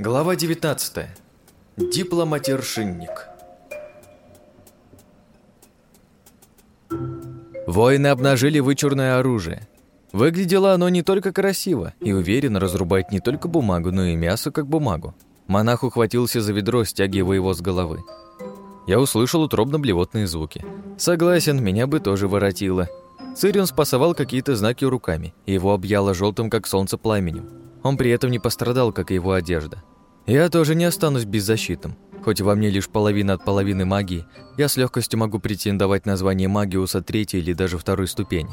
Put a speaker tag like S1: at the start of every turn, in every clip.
S1: Глава 19. Дипломатершинник. Воины обнажили вычурное оружие. Выглядело оно не только красиво и уверенно разрубает не только бумагу, но и мясо как бумагу. Монах ухватился за ведро, стягивая его с головы. Я услышал утробно-блевотные звуки. Согласен, меня бы тоже воротило. Цирион спасовал какие-то знаки руками, и его объяло желтым, как солнце, пламенем. Он при этом не пострадал, как и его одежда. Я тоже не останусь беззащитным. Хоть во мне лишь половина от половины магии, я с легкостью могу претендовать на звание Магиуса третьей или даже второй ступени.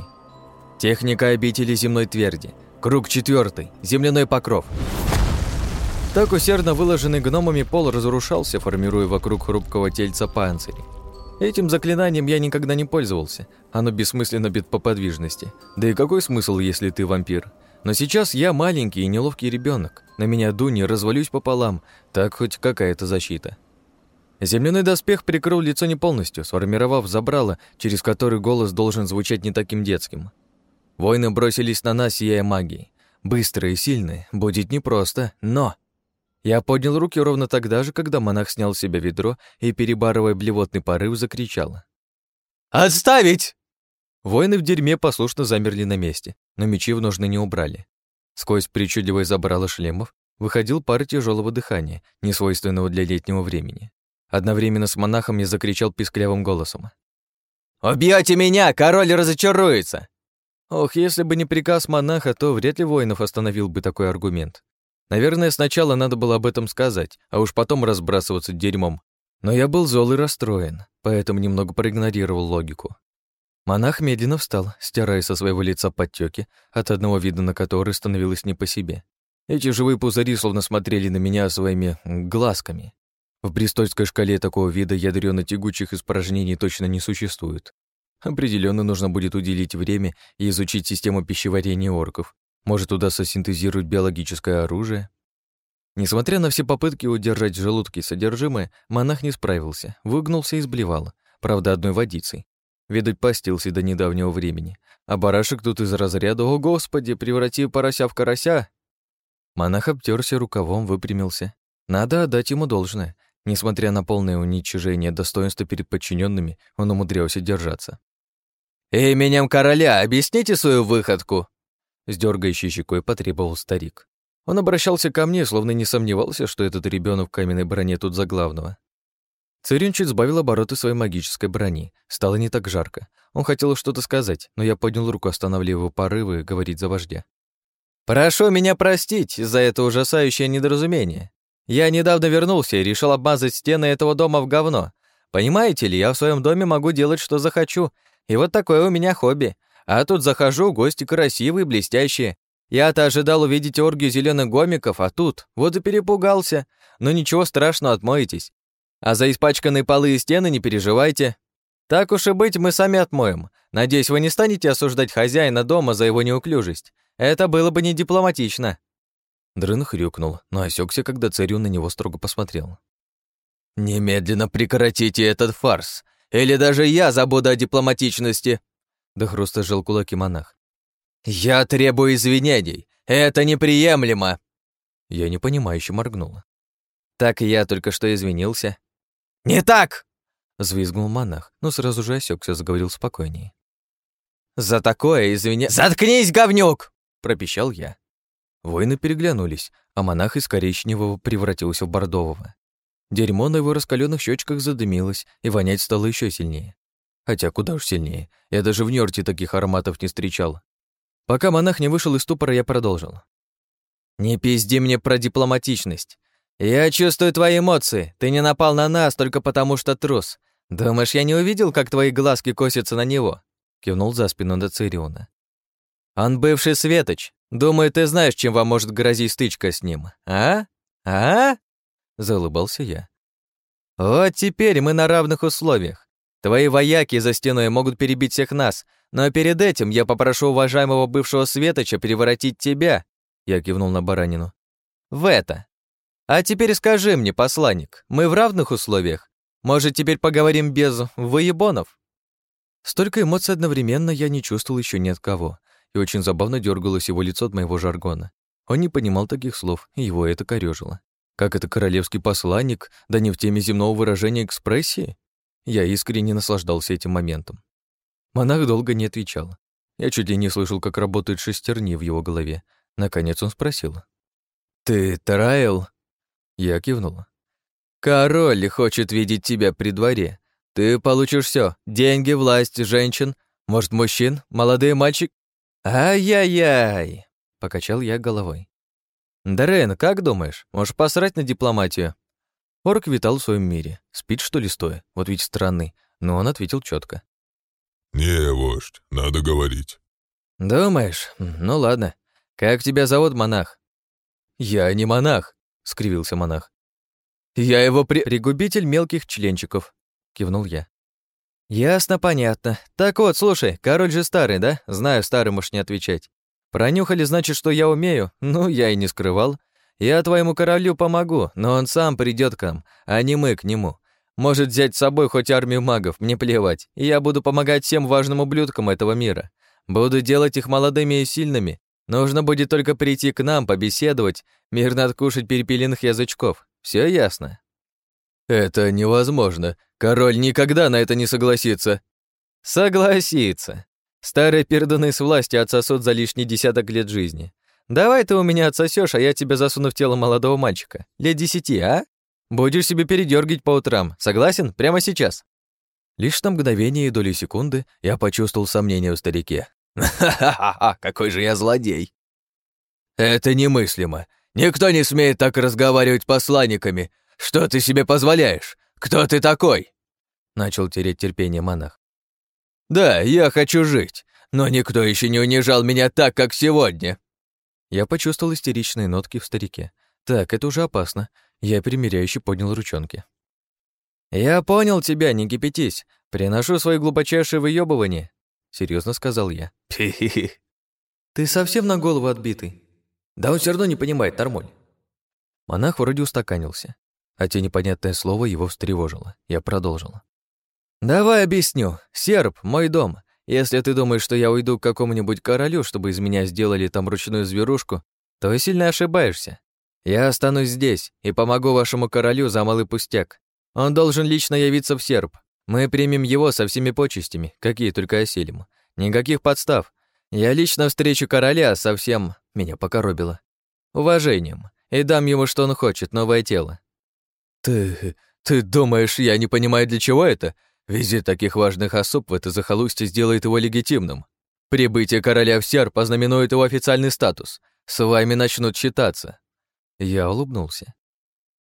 S1: Техника обители земной тверди. Круг четвертый. Земляной покров. Так усердно выложенный гномами пол разрушался, формируя вокруг хрупкого тельца панцирь. Этим заклинанием я никогда не пользовался. Оно бессмысленно бит по подвижности. Да и какой смысл, если ты вампир? Но сейчас я маленький и неловкий ребенок. На меня дуни развалюсь пополам, так хоть какая-то защита. Земляной доспех прикрыл лицо не полностью, сформировав забрало, через который голос должен звучать не таким детским. Воины бросились на нас, сияя магией. Быстрые и сильные, будет непросто, но... Я поднял руки ровно тогда же, когда монах снял с себя ведро и, перебарывая блевотный порыв, закричал. «Отставить!» Воины в дерьме послушно замерли на месте, но мечи в ножны не убрали. Сквозь причудливое забрало шлемов выходил пар тяжелого дыхания, несвойственного для летнего времени. Одновременно с монахом я закричал писклявым голосом. «Убьете меня, король разочаруется!» Ох, если бы не приказ монаха, то вряд ли воинов остановил бы такой аргумент. Наверное, сначала надо было об этом сказать, а уж потом разбрасываться дерьмом. Но я был зол и расстроен, поэтому немного проигнорировал логику. Монах медленно встал, стирая со своего лица подтеки, от одного вида на который становилось не по себе. Эти живые пузыри словно смотрели на меня своими глазками. В брестольской шкале такого вида ядрёно-тягучих испражнений точно не существует. Определенно нужно будет уделить время и изучить систему пищеварения орков. Может, удастся синтезировать биологическое оружие? Несмотря на все попытки удержать в желудке содержимое, монах не справился, выгнулся и сблевал, правда, одной водицей. Видать, постился до недавнего времени. А барашек тут из разряда «О, Господи, преврати порося в карася!» Монах обтерся рукавом, выпрямился. Надо отдать ему должное. Несмотря на полное уничижение достоинства перед подчиненными, он умудрялся держаться. «Именем короля объясните свою выходку!» С дергающей щекой потребовал старик. Он обращался ко мне, словно не сомневался, что этот ребенок в каменной броне тут за главного. Цирин чуть сбавил обороты своей магической брони. Стало не так жарко. Он хотел что-то сказать, но я поднял руку, останавливая его порывы говорить за вождя. «Прошу меня простить за это ужасающее недоразумение. Я недавно вернулся и решил обмазать стены этого дома в говно. Понимаете ли, я в своем доме могу делать, что захочу, и вот такое у меня хобби. А тут захожу, гости красивые, блестящие. Я-то ожидал увидеть оргию зеленых гомиков, а тут вот и перепугался. Но ничего страшного, отмоетесь. А за испачканные полы и стены не переживайте. Так уж и быть, мы сами отмоем. Надеюсь, вы не станете осуждать хозяина дома за его неуклюжесть. Это было бы не дипломатично». Дрын хрюкнул, но осекся, когда царю на него строго посмотрел. «Немедленно прекратите этот фарс, или даже я забуду о дипломатичности!» До хруста сжал кулаки монах. «Я требую извинений! Это неприемлемо!» Я непонимающе моргнула. Так я только что извинился. «Не так!» — взвизгнул монах, но сразу же осекся, заговорил спокойнее. «За такое извиня...» «Заткнись, говнюк!» — пропищал я. Воины переглянулись, а монах из коричневого превратился в бордового. Дерьмо на его раскаленных щечках задымилось, и вонять стало еще сильнее. Хотя куда уж сильнее, я даже в Нёрте таких ароматов не встречал. Пока монах не вышел из ступора, я продолжил. «Не пизди мне про дипломатичность. «Я чувствую твои эмоции. Ты не напал на нас только потому, что трус. Думаешь, я не увидел, как твои глазки косятся на него?» Кивнул за спину до Цириона. «Он бывший Светоч. Думаю, ты знаешь, чем вам может грозить стычка с ним. А? А?» Заулыбался я. «Вот теперь мы на равных условиях. Твои вояки за стеной могут перебить всех нас, но перед этим я попрошу уважаемого бывшего Светоча превратить тебя, я кивнул на баранину, в это. А теперь скажи мне, посланник, мы в равных условиях? Может, теперь поговорим без выебонов? Столько эмоций одновременно я не чувствовал еще ни от кого, и очень забавно дергалось его лицо от моего жаргона. Он не понимал таких слов, и его это корёжило. Как это королевский посланник, да не в теме земного выражения экспрессии? Я искренне наслаждался этим моментом. Монах долго не отвечал. Я чуть ли не слышал, как работают шестерни в его голове. Наконец он спросил. «Ты Тараэл?» Я кивнула. «Король хочет видеть тебя при дворе. Ты получишь все: деньги, власть, женщин, может, мужчин, молодые мальчик...» «Ай-яй-яй!» — покачал я головой. «Дарен, как думаешь, можешь посрать на дипломатию?» Орк витал в своем мире. Спит, что ли, стоя? Вот ведь странный. Но он ответил четко.
S2: «Не, вождь, надо говорить».
S1: «Думаешь? Ну ладно. Как тебя зовут, монах?» «Я не монах», — скривился монах. «Я его при... пригубитель мелких членчиков», — кивнул я. «Ясно, понятно. Так вот, слушай, король же старый, да? Знаю, старый можешь не отвечать. Пронюхали, значит, что я умею? Ну, я и не скрывал. Я твоему королю помогу, но он сам придет к нам, а не мы к нему. Может взять с собой хоть армию магов, мне плевать. И я буду помогать всем важным ублюдкам этого мира. Буду делать их молодыми и сильными. Нужно будет только прийти к нам, побеседовать, мирно откушать перепелиных язычков. Все ясно?» «Это невозможно. Король никогда на это не согласится». «Согласится. Старые перданы с властью отсосут за лишний десяток лет жизни. Давай ты у меня отсосешь, а я тебя засуну в тело молодого мальчика. Лет десяти, а? Будешь себе передергивать по утрам. Согласен? Прямо сейчас». Лишь на мгновение и доли секунды я почувствовал сомнение в старике. «Ха-ха-ха, какой же я злодей!» «Это немыслимо. Никто не смеет так разговаривать посланниками. Что ты себе позволяешь? Кто ты такой?» Начал тереть терпение монах. «Да, я хочу жить, но никто еще не унижал меня так, как сегодня». Я почувствовал истеричные нотки в старике. Так, это уже опасно. Я примиряюще поднял ручонки. «Я понял тебя, не кипятись. Приношу свои глубочайшие выёбывания», — серьезно сказал я. «Ты совсем на голову отбитый?» «Да он все равно не понимает, нормуль». Монах вроде устаканился, а те непонятное слово его встревожило. Я продолжила. «Давай объясню. Серб — мой дом. Если ты думаешь, что я уйду к какому-нибудь королю, чтобы из меня сделали там ручную зверушку, то сильно ошибаешься. Я останусь здесь и помогу вашему королю за малый пустяк. Он должен лично явиться в серб. Мы примем его со всеми почестями, какие только осилим. Никаких подстав. Я лично встречу короля со всем... Меня покоробило. Уважением. И дам ему, что он хочет, новое тело. Ты... ты думаешь, я не понимаю, для чего это? Визит таких важных особ в это захолустье сделает его легитимным. Прибытие короля в Серб ознаменует его официальный статус. С вами начнут считаться». Я улыбнулся.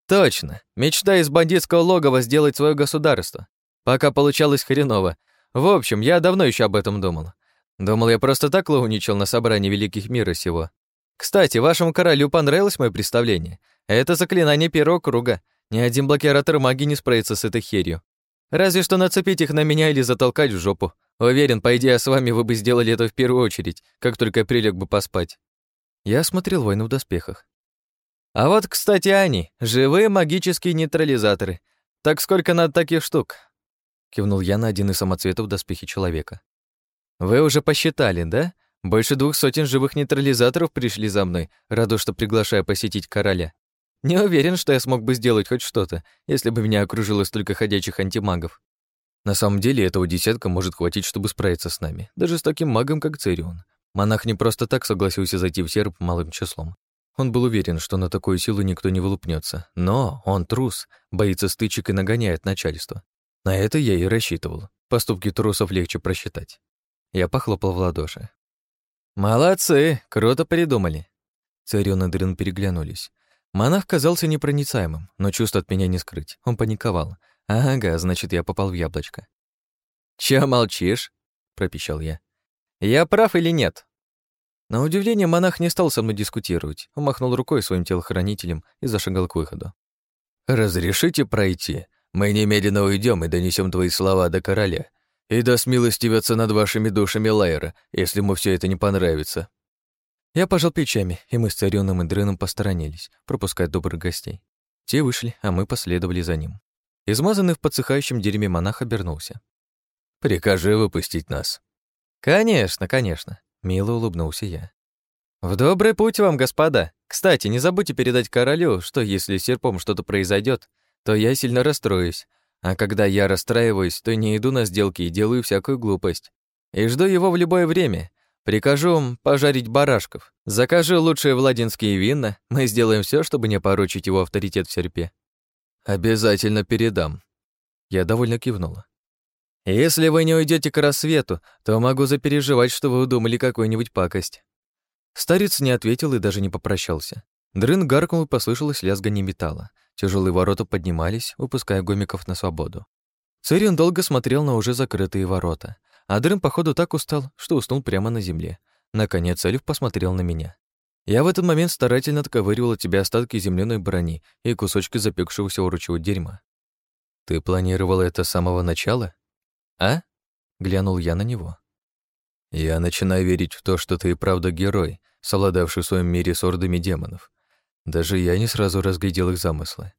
S1: «Точно. Мечта из бандитского логова сделать свое государство. Пока получалось хреново. В общем, я давно еще об этом думал. Думал, я просто так лоуничал на собрании великих мира сего. Кстати, вашему королю понравилось мое представление. Это заклинание первого круга. Ни один блокиратор магии не справится с этой херью. Разве что нацепить их на меня или затолкать в жопу. Уверен, по идее, с вами вы бы сделали это в первую очередь, как только я прилег бы поспать. Я смотрел «Войну в доспехах». А вот, кстати, они, живые магические нейтрализаторы. Так сколько надо таких штук? Кивнул я на один из самоцветов доспехи человека. Вы уже посчитали, да? Больше двух сотен живых нейтрализаторов пришли за мной, раду, что приглашая посетить короля. Не уверен, что я смог бы сделать хоть что-то, если бы меня окружило столько ходячих антимагов. На самом деле этого десятка может хватить, чтобы справиться с нами, даже с таким магом, как Церион. Монах не просто так согласился зайти в серп малым числом. Он был уверен, что на такую силу никто не вылупнется. Но он трус, боится стычек и нагоняет начальство. На это я и рассчитывал. Поступки трусов легче просчитать. Я похлопал в ладоши. «Молодцы! Круто придумали!» Царион и Дрин переглянулись. Монах казался непроницаемым, но чувств от меня не скрыть. Он паниковал. «Ага, значит, я попал в яблочко». «Чё молчишь?» — пропищал я. «Я прав или нет?» На удивление монах не стал со мной дискутировать. Он махнул рукой своим телохранителем и зашагал к выходу. «Разрешите пройти? Мы немедленно уйдем и донесем твои слова до короля. И да смилостивятся над вашими душами Лайера, если ему все это не понравится». Я пожал плечами, и мы с царёным и дрыном посторонились, пропускать добрых гостей. Те вышли, а мы последовали за ним. Измазанный в подсыхающем дерьме монах обернулся. «Прикажи выпустить нас». «Конечно, конечно», — мило улыбнулся я. «В добрый путь вам, господа. Кстати, не забудьте передать королю, что если с серпом что-то произойдет, то я сильно расстроюсь. А когда я расстраиваюсь, то не иду на сделки и делаю всякую глупость. И жду его в любое время. Прикажу пожарить барашков. Закажу лучшие владинские вина. Мы сделаем все, чтобы не поручить его авторитет в серпе. Обязательно передам. Я довольно кивнула. Если вы не уйдете к рассвету, то могу запереживать, что вы удумали какую-нибудь пакость. Старец не ответил и даже не попрощался. Дрын гаркнул и послышалось лязганье металла. Тяжелые ворота поднимались, выпуская гомиков на свободу. Цирин долго смотрел на уже закрытые ворота, а Дрын, походу, так устал, что уснул прямо на земле. Наконец Эльф посмотрел на меня. Я в этот момент старательно отковыривал от тебя остатки земляной брони и кусочки запекшегося уручего дерьма. «Ты планировал это с самого начала?» «А?» — глянул я на него. «Я начинаю верить в то, что ты и правда герой, совладавший в своем мире с ордами демонов. Даже я не сразу разглядел их замыслы.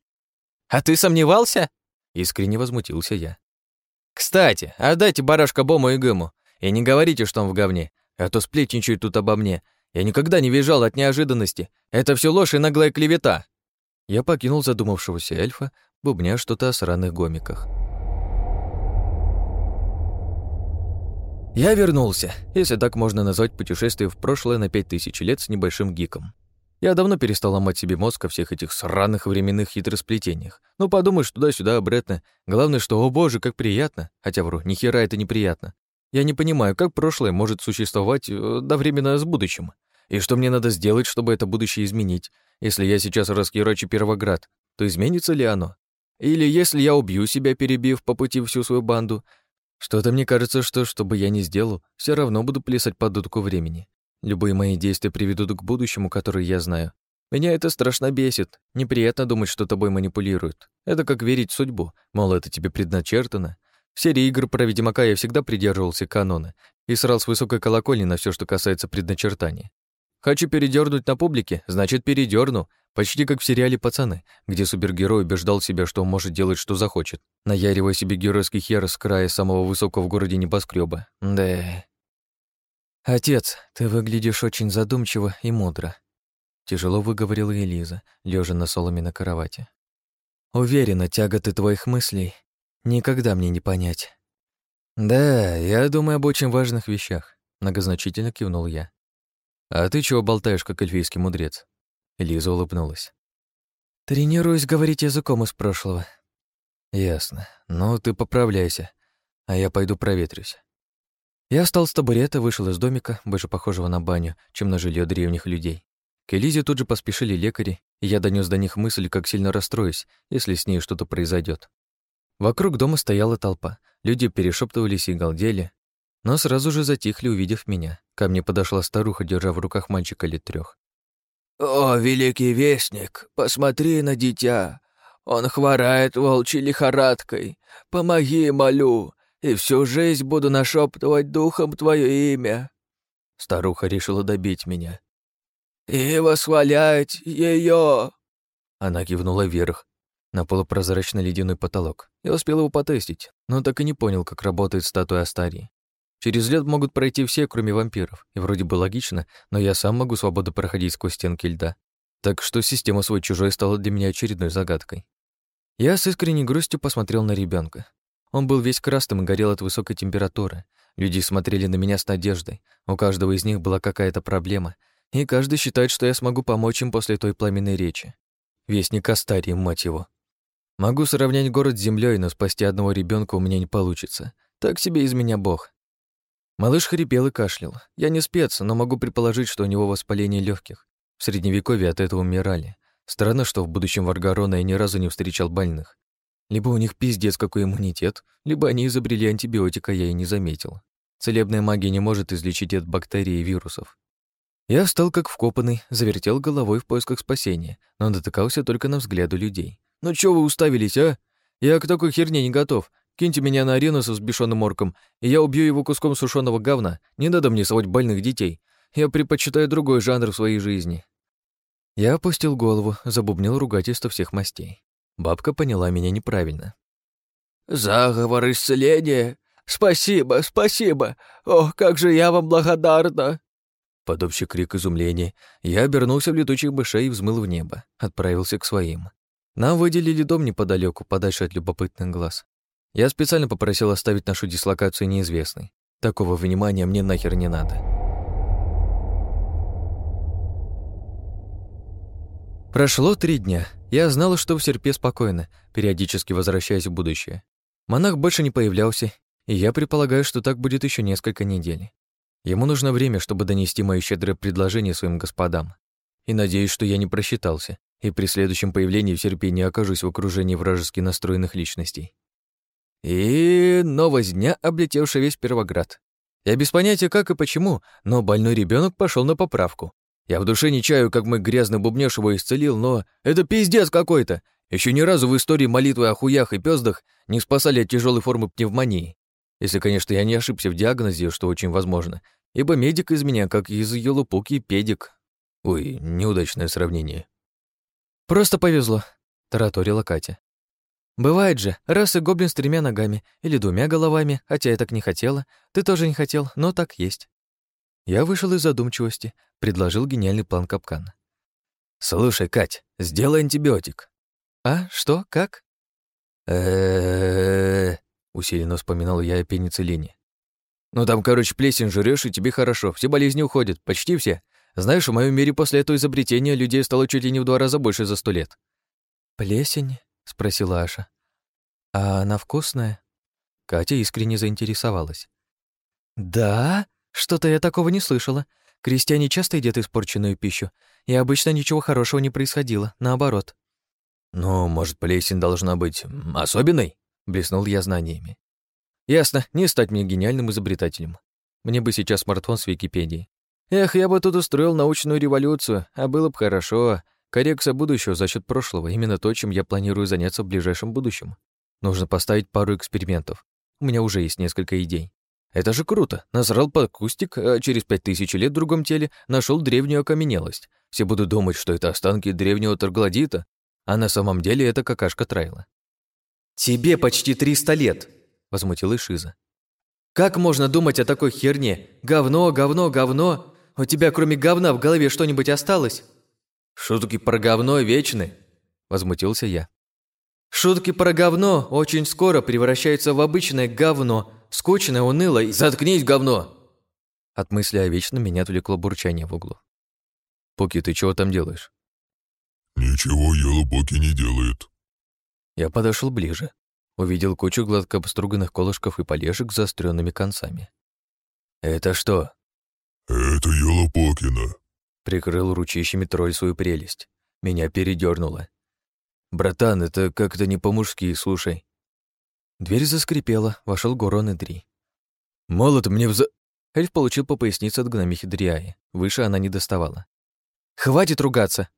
S3: «А ты сомневался?»
S1: — искренне возмутился я.
S3: «Кстати, отдайте барашка Бому и Гыму, и не говорите, что он в говне, а то сплетничают тут обо мне. Я никогда не визжал от неожиданности. Это все ложь и наглая клевета».
S1: Я покинул задумавшегося эльфа, бубня что-то о сраных гомиках. Я вернулся, если так можно назвать путешествие в прошлое на пять тысяч лет с небольшим гиком. Я давно перестал ломать себе мозг о всех этих сраных временных хитросплетениях. Ну, подумаешь, туда-сюда, обратно. Главное, что, о боже, как приятно. Хотя вру, ни хера это неприятно. Я не понимаю, как прошлое может существовать э, одновременно с будущим. И что мне надо сделать, чтобы это будущее изменить? Если я сейчас раскирочу Первоград, то изменится ли оно? Или если я убью себя, перебив по пути всю свою банду? Что-то мне кажется, что, что бы я ни сделал, все равно буду плясать под дудку времени. Любые мои действия приведут к будущему, которое я знаю. Меня это страшно бесит. Неприятно думать, что тобой манипулируют. Это как верить в судьбу, мол, это тебе предначертано. В серии игр про Ведьмака я всегда придерживался канона и срал с высокой колокольни на все, что касается предначертания. Хочу передернуть на публике, значит, передерну, почти как в сериале «Пацаны», где супергерой убеждал себя, что он может делать, что захочет, наяривая себе геройский хер с края самого высокого в городе небоскреба. Да. «Отец, ты выглядишь очень задумчиво и мудро», — тяжело выговорила Элиза, лежа на соломе на кровати. «Уверена, тяготы твоих мыслей никогда мне не понять». «Да, я думаю об очень важных вещах», — многозначительно кивнул я. «А ты чего болтаешь, как эльфийский мудрец?» Элиза улыбнулась. «Тренируюсь говорить языком из прошлого». «Ясно. Ну, ты поправляйся, а я пойду проветрюсь». Я встал с табурета, вышел из домика, больше похожего на баню, чем на жилье древних людей. К Элизе тут же поспешили лекари, и я донес до них мысль, как сильно расстроюсь, если с ней что-то произойдет. Вокруг дома стояла толпа, люди перешептывались и галдели, но сразу же затихли, увидев меня. Ко мне подошла старуха, держа в руках мальчика лет трех.
S4: «О, великий вестник, посмотри на дитя! Он хворает волчьей лихорадкой. Помоги, молю, и всю жизнь буду нашептывать духом твое имя».
S1: Старуха решила добить меня.
S4: «И восхвалять ее!»
S1: Она кивнула вверх, на полупрозрачный ледяной потолок. Я успел его потестить, но так и не понял, как работает статуя Астарии. Через лед могут пройти все, кроме вампиров, и вроде бы логично, но я сам могу свободно проходить сквозь стенки льда. Так что система свой-чужой стала для меня очередной загадкой. Я с искренней грустью посмотрел на ребенка. Он был весь красным и горел от высокой температуры. Люди смотрели на меня с надеждой. У каждого из них была какая-то проблема, и каждый считает, что я смогу помочь им после той пламенной речи. Вестник Астарии, мать его. Могу сравнять город с землей, но спасти одного ребенка у меня не получится. Так себе из меня бог. Малыш хрипел и кашлял. Я не спец, но могу предположить, что у него воспаление легких. В средневековье от этого умирали. Странно, что в будущем Варгарона я ни разу не встречал больных. Либо у них пиздец какой иммунитет, либо они изобрели антибиотика, я и не заметил. Целебная магия не может излечить от бактерий и вирусов. Я встал как вкопанный, завертел головой в поисках спасения, но дотыкался только на взгляду людей. «Ну чё вы уставились, а? Я к такой херне не готов. Киньте меня на арену со взбешенным орком, и я убью его куском сушеного говна. Не надо мне совать больных детей. Я предпочитаю другой жанр в своей жизни». Я опустил голову, забубнил ругательство всех мастей. Бабка поняла меня неправильно.
S4: «Заговор исцеления? Спасибо, спасибо! Ох, как же я вам благодарна!»
S1: Под общий крик изумления я обернулся в летучих бышей и взмыл в небо, отправился к своим. Нам выделили дом неподалеку, подальше от любопытных глаз. Я специально попросил оставить нашу дислокацию неизвестной. Такого внимания мне нахер не надо. Прошло три дня. Я знал, что в серпе спокойно, периодически возвращаясь в будущее. Монах больше не появлялся, и я предполагаю, что так будет еще несколько недель. Ему нужно время, чтобы донести мои щедрое предложение своим господам. И надеюсь, что я не просчитался, и при следующем появлении в Серпе не окажусь в окружении вражески настроенных личностей. И новость дня, облетевшая весь Первоград. Я без понятия как и почему, но больной ребенок пошел на поправку. Я в душе не чаю, как мой грязный бубнёж исцелил, но это пиздец какой-то. Еще ни разу в истории молитвы о хуях и пёздах не спасали от тяжелой формы пневмонии. Если, конечно, я не ошибся в диагнозе, что очень возможно, ибо медик из меня, как из елупуки, педик. Ой, неудачное сравнение. «Просто повезло», — тараторила Катя. «Бывает же, раз и гоблин с тремя ногами или двумя головами, хотя я так не хотела, ты тоже не хотел, но так есть». Я вышел из задумчивости, предложил гениальный план капкана. «Слушай, Кать, сделай антибиотик». «А, что, как?» э усиленно вспоминал я о пенициллине. «Ну там, короче, плесень жрёшь, и тебе хорошо, все болезни уходят, почти все. Знаешь, в моем мире после этого изобретения людей стало чуть ли не в два раза больше за сто лет». «Плесень?» — спросила Аша. «А она вкусная?» Катя искренне заинтересовалась. «Да? Что-то я такого не слышала. Крестьяне часто едят испорченную пищу, и обычно ничего хорошего не происходило, наоборот». «Ну, может, плесень должна быть особенной?» — блеснул я знаниями. «Ясно, не стать мне гениальным изобретателем. Мне бы сейчас смартфон с Википедией. Эх, я бы тут устроил научную революцию, а было бы хорошо. Коррекция будущего за счет прошлого, именно то, чем я планирую заняться в ближайшем будущем. Нужно поставить пару экспериментов. У меня уже есть несколько идей. Это же круто. Насрал под кустик, а через пять тысяч лет в другом теле нашел древнюю окаменелость. Все будут думать, что это останки древнего торглодита, а на самом деле это какашка Трайла. «Тебе почти триста лет!» — возмутилась Шиза. «Как можно думать о такой херне? Говно, говно, говно! У тебя кроме говна в голове что-нибудь осталось?» «Шутки про говно вечны», — возмутился я. «Шутки про говно очень скоро превращаются в обычное говно, скучное, унылое и... Заткнись, говно!» От мысли о вечном меня отвлекло бурчание в углу. «Пуки, ты чего там делаешь?»
S2: «Ничего Елупоки не делает».
S1: Я подошел ближе, увидел кучу гладко обструганных колышков и полежек с заостренными концами. «Это что?»
S2: «Это Елопокина», —
S1: прикрыл ручищами тролль свою прелесть. Меня передернуло. «Братан, это как-то не по-мужски, слушай». Дверь заскрипела, вошел Горон и Дри. «Молот мне вза...» Эльф получил по пояснице от гномихи Дриаи. Выше она не доставала. «Хватит ругаться!»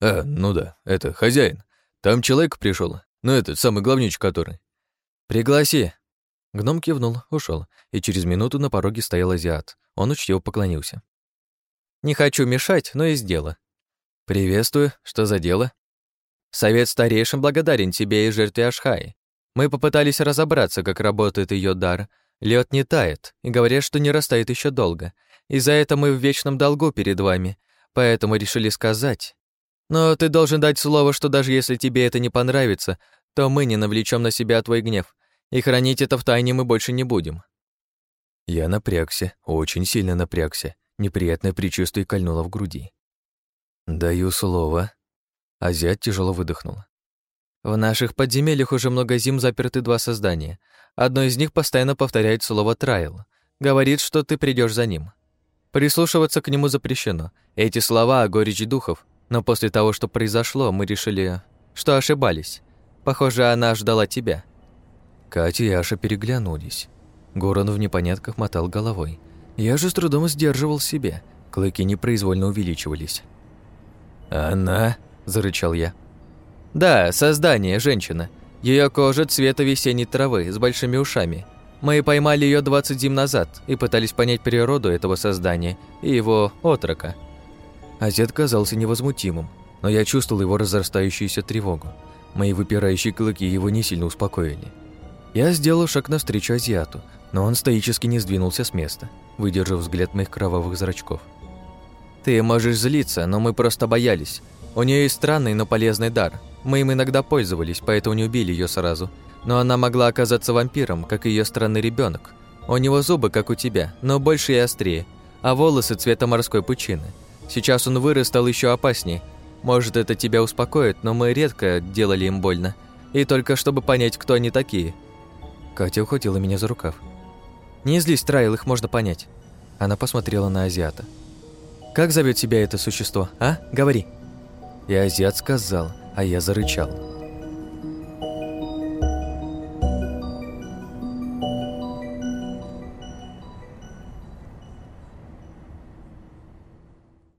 S1: «А, ну да, это хозяин. Там человек пришел, ну этот, самый главнючий который». «Пригласи!» Гном кивнул, ушел, и через минуту на пороге стоял азиат. Он учтиво поклонился. «Не хочу мешать, но есть дело». «Приветствую. Что за дело?» «Совет старейшин благодарен тебе и жертве Ашхаи. Мы попытались разобраться, как работает ее дар. Лед не тает, и говорят, что не растает еще долго. И за это мы в вечном долгу перед вами, поэтому решили сказать. Но ты должен дать слово, что даже если тебе это не понравится, то мы не навлечем на себя твой гнев, и хранить это в тайне мы больше не будем». Я напрягся, очень сильно напрягся. Неприятное предчувствие кольнуло в груди. «Даю слово». Азиат тяжело выдохнул. «В наших подземельях уже много зим заперты два создания. Одно из них постоянно повторяет слово «трайл». Говорит, что ты придешь за ним. Прислушиваться к нему запрещено. Эти слова о горечи духов. Но после того, что произошло, мы решили, что ошибались. Похоже, она ждала тебя. Катя и Аша переглянулись. Горан в непонятках мотал головой. Я же с трудом сдерживал себя. Клыки непроизвольно увеличивались. «Она?» – зарычал я. «Да, создание, женщина. Ее кожа цвета весенней травы, с большими ушами. Мы поймали ее 20 зим назад и пытались понять природу этого создания и его отрока». Азиат казался невозмутимым, но я чувствовал его разрастающуюся тревогу. Мои выпирающие клыки его не сильно успокоили. Я сделал шаг навстречу азиату, но он стоически не сдвинулся с места, выдержав взгляд моих кровавых зрачков. Ты можешь злиться, но мы просто боялись. У нее есть странный, но полезный дар. Мы им иногда пользовались, поэтому не убили ее сразу. Но она могла оказаться вампиром, как ее странный ребенок. У него зубы, как у тебя, но больше и острее, а волосы цвета морской пучины. Сейчас он вырос, стал еще опаснее. Может, это тебя успокоит, но мы редко делали им больно. И только чтобы понять, кто они такие. Катя ухватила меня за рукав. Не злись, Трайл, их можно понять. Она посмотрела на азиата. «Как зовет себя это существо, а? Говори». И азиат сказал, а я зарычал.